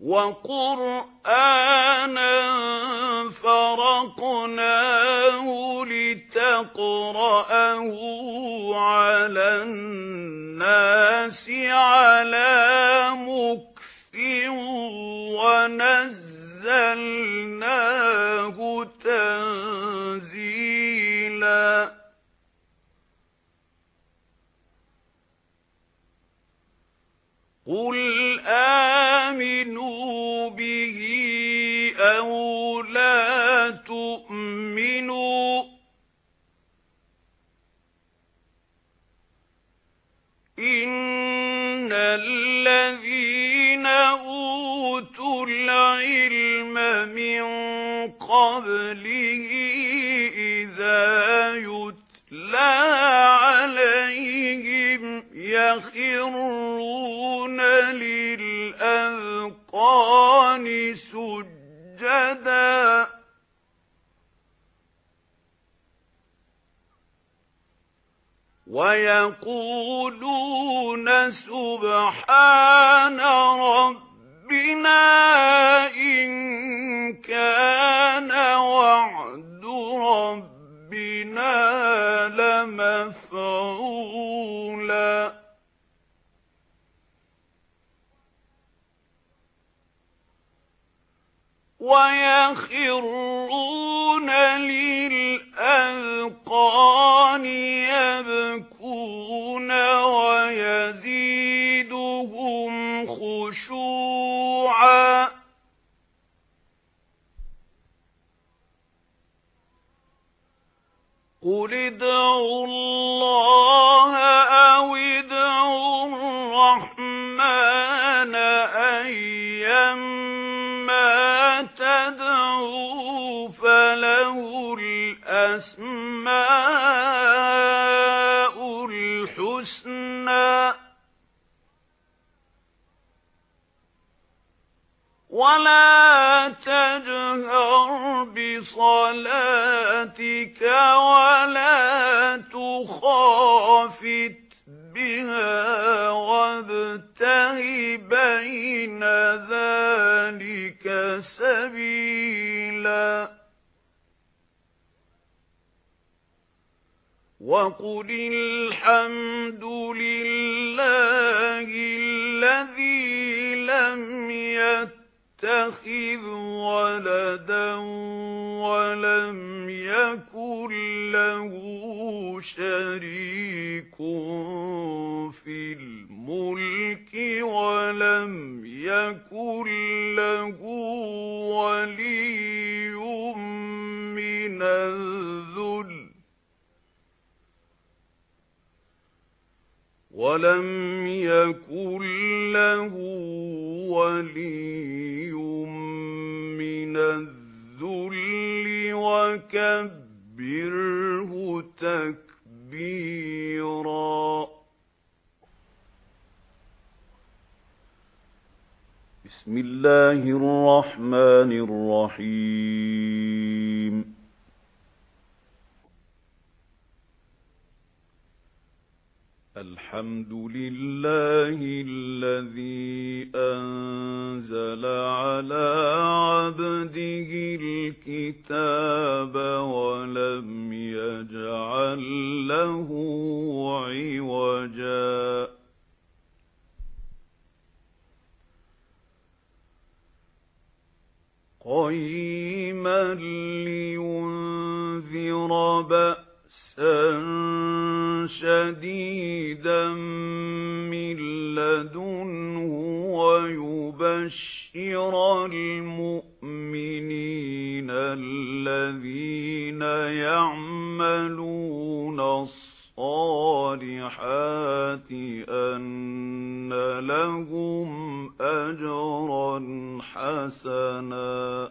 وَقُرْآنًا فَرَقْنَاهُ لِتَقْرَأَهُ عَلَى النَّاسِ عَلَى مُكْثٍ وَنَزَّلْنَاهُ تَنزِيلًا. قُلْ إِنَّ الَّذِينَ أُوتُوا الْعِلْمَ مِنْ قَبْلِهِ إِذَا يُتْلَى عَلَيْهِمْ يَخِرُّونَ وَيَقُولُونَ سُبْحَانَ رَبِّنَا إِن كَانَ وَعْدُ رَبِّنَا لَمَفْعُولًا. وَيَخِرُّونَ قُلِ ادْعُوا اللَّهَ أَوِ ادْعُوا الرَّحْمَنَ أَيًّمَّا تَدْعُوا فَلَهُ الْأَسْمَاءُ وَلَا تَجْهَرْ بِصَلَاتِكَ وَلَا تُخَافِتْ بِهَا وَابْتَغِ بَيْنَ ذَلِكَ سَبِيلًا وَقُلِ الْحَمْدُ لِلَّهِ الَّذِي لَمْ يَتَّخِذْ وَلَدًا وَلَمْ يَكُنْ لَهُ شَرِيكٌ فِي الْمُلْكِ وَلَمْ يَكُنْ لَهُ وَلِيٌّ مِنَ الذُّلِّ وَلَمْ يَكُنْ لَهُ وَلِيٌّ مِنَ الذُّلِّ وَكَبِّرْهُ تَكْبِيرًا بسم الله الرحمن الرحيم الحمد لله الذي أنزل على عبده الكتاب ولم يجعل له عوجا. قيما لينذر بأسا شديدا من لدنه ويبشر المؤمنين الذين يعملون الصالحات أن لهم أجرا حسنا.